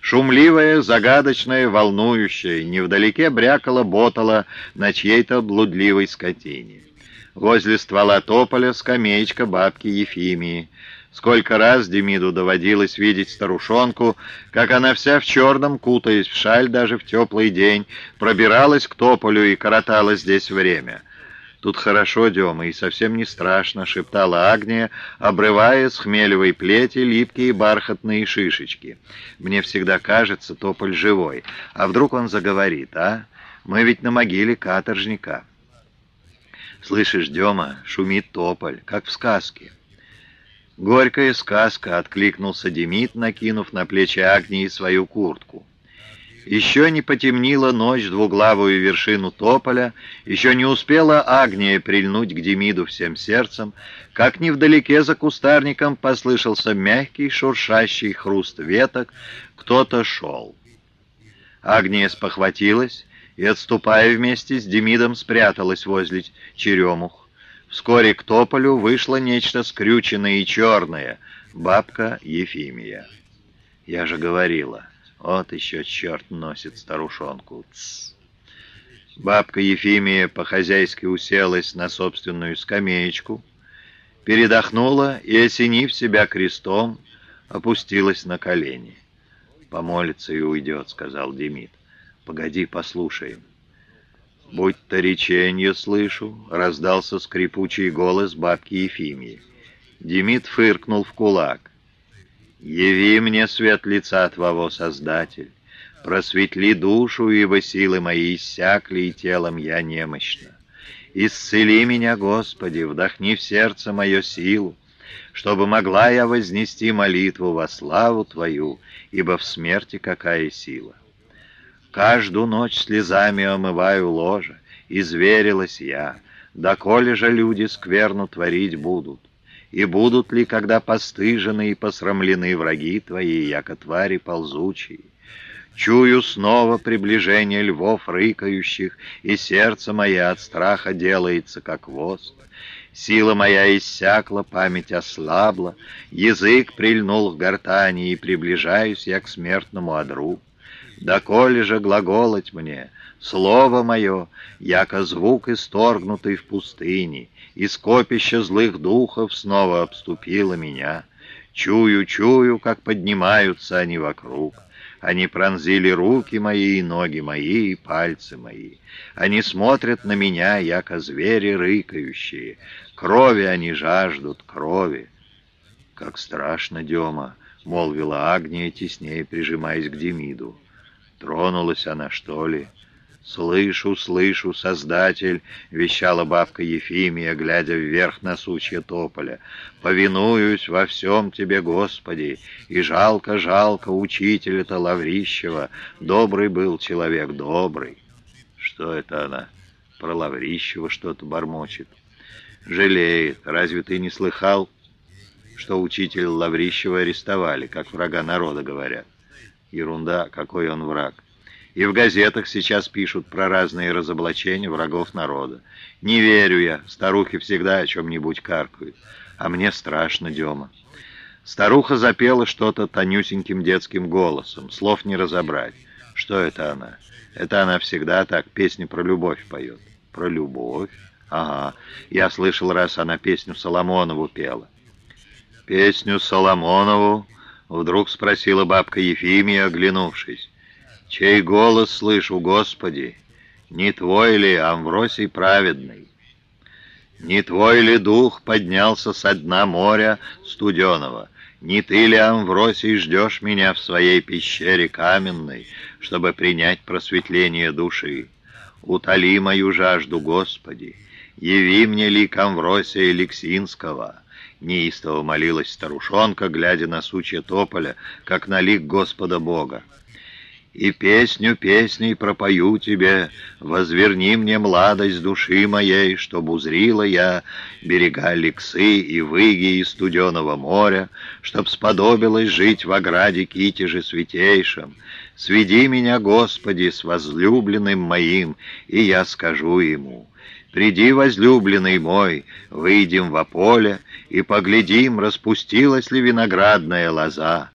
Шумливая, загадочная, волнующая, невдалеке брякала ботала на чьей-то блудливой скотине. Возле ствола тополя скамеечка бабки Ефимии. Сколько раз Демиду доводилось видеть старушонку, как она вся в черном, кутаясь в шаль даже в теплый день, пробиралась к тополю и коротала здесь время. «Тут хорошо, Дема, и совсем не страшно», — шептала Агния, обрывая с хмелевой плети липкие бархатные шишечки. «Мне всегда кажется, тополь живой. А вдруг он заговорит, а? Мы ведь на могиле каторжника». «Слышишь, Дема, шумит тополь, как в сказке». «Горькая сказка», — откликнулся Демид, накинув на плечи Агнии свою куртку. Еще не потемнила ночь двуглавую вершину тополя, еще не успела Агния прильнуть к Демиду всем сердцем, как невдалеке за кустарником послышался мягкий шуршащий хруст веток, кто-то шел. Агния спохватилась и, отступая вместе с Демидом, спряталась возле черемух. Вскоре к тополю вышло нечто скрюченное и черное, бабка Ефимия. Я же говорила, вот еще черт носит старушонку. Тс. Бабка Ефимия по-хозяйски уселась на собственную скамеечку, передохнула и, осенив себя крестом, опустилась на колени. «Помолится и уйдет», — сказал Демид. «Погоди, послушаем». «Будь-то реченье слышу», — раздался скрипучий голос бабки Ефимии. Демид фыркнул в кулак. «Яви мне свет лица Твоего, Создатель, просветли душу, ибо силы мои иссякли, и телом я немощна. Исцели меня, Господи, вдохни в сердце мое силу, чтобы могла я вознести молитву во славу Твою, ибо в смерти какая сила». Каждую ночь слезами омываю ложе, Изверилась я, доколе же люди скверну творить будут. И будут ли, когда постыжены и посрамлены враги твои, яко твари ползучие? Чую снова приближение львов рыкающих, И сердце мое от страха делается, как вост. Сила моя иссякла, память ослабла, Язык прильнул к гортани, И приближаюсь я к смертному одру. Доколе же глаголать мне, слово мое, яко звук исторгнутый в пустыне, и скопище злых духов снова обступило меня. Чую, чую, как поднимаются они вокруг. Они пронзили руки мои и ноги мои и пальцы мои. Они смотрят на меня, яко звери рыкающие. Крови они жаждут, крови. Как страшно, Дема, — молвила Агния, теснее прижимаясь к Демиду. Тронулась она, что ли? «Слышу, слышу, Создатель!» — вещала бабка Ефимия, глядя вверх на сучья тополя. «Повинуюсь во всем Тебе, Господи, и жалко, жалко учителя-то Лаврищева. Добрый был человек, добрый». «Что это она? Про Лаврищева что-то бормочет». «Жалеет. Разве ты не слыхал, что учитель Лаврищева арестовали, как врага народа говорят?» Ерунда, какой он враг. И в газетах сейчас пишут про разные разоблачения врагов народа. Не верю я, старухи всегда о чем-нибудь каркают. А мне страшно, Дема. Старуха запела что-то тонюсеньким детским голосом, слов не разобрать. Что это она? Это она всегда так песни про любовь поет. Про любовь? Ага, я слышал, раз она песню Соломонову пела. Песню Соломонову Вдруг спросила бабка Ефимия, оглянувшись. «Чей голос слышу, Господи? Не твой ли, Амвросий праведный? Не твой ли дух поднялся со дна моря студеного? Не ты ли, Амвросий, ждешь меня в своей пещере каменной, чтобы принять просветление души? Утоли мою жажду, Господи, яви мне лик Амвросия Лексинского». Неистово молилась старушонка, глядя на сучья тополя, как на лик Господа Бога. «И песню песней пропою тебе, возверни мне младость души моей, чтоб узрила я берега Лексы и выги из студеного моря, чтоб сподобилась жить в ограде Китеже святейшем. Сведи меня, Господи, с возлюбленным моим, и я скажу ему». Приди, возлюбленный мой, выйдем во поле и поглядим, распустилась ли виноградная лоза.